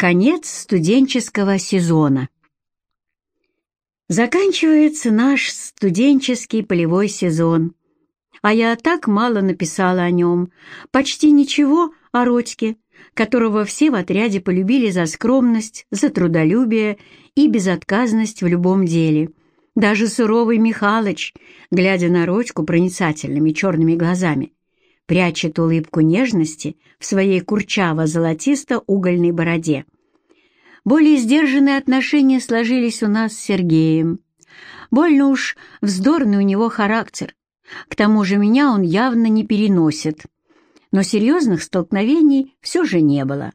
Конец студенческого сезона. Заканчивается наш студенческий полевой сезон, а я так мало написала о нем, почти ничего о Родьке, которого все в отряде полюбили за скромность, за трудолюбие и безотказность в любом деле. Даже суровый Михалыч, глядя на Родьку проницательными черными глазами, прячет улыбку нежности в своей курчаво-золотисто-угольной бороде. Более сдержанные отношения сложились у нас с Сергеем. Больно уж вздорный у него характер. К тому же меня он явно не переносит. Но серьезных столкновений все же не было.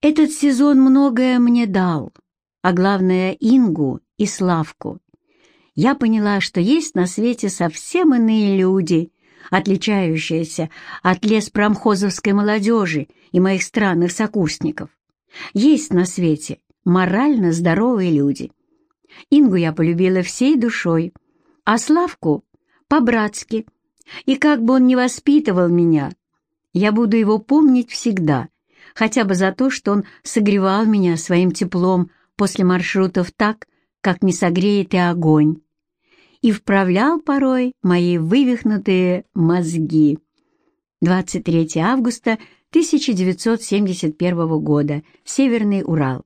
Этот сезон многое мне дал, а главное Ингу и Славку. Я поняла, что есть на свете совсем иные люди, отличающаяся от леспромхозовской молодежи и моих странных сокурсников. Есть на свете морально здоровые люди. Ингу я полюбила всей душой, а Славку — по-братски. И как бы он ни воспитывал меня, я буду его помнить всегда, хотя бы за то, что он согревал меня своим теплом после маршрутов так, как не согреет и огонь и вправлял порой мои вывихнутые мозги. 23 августа 1971 года. Северный Урал.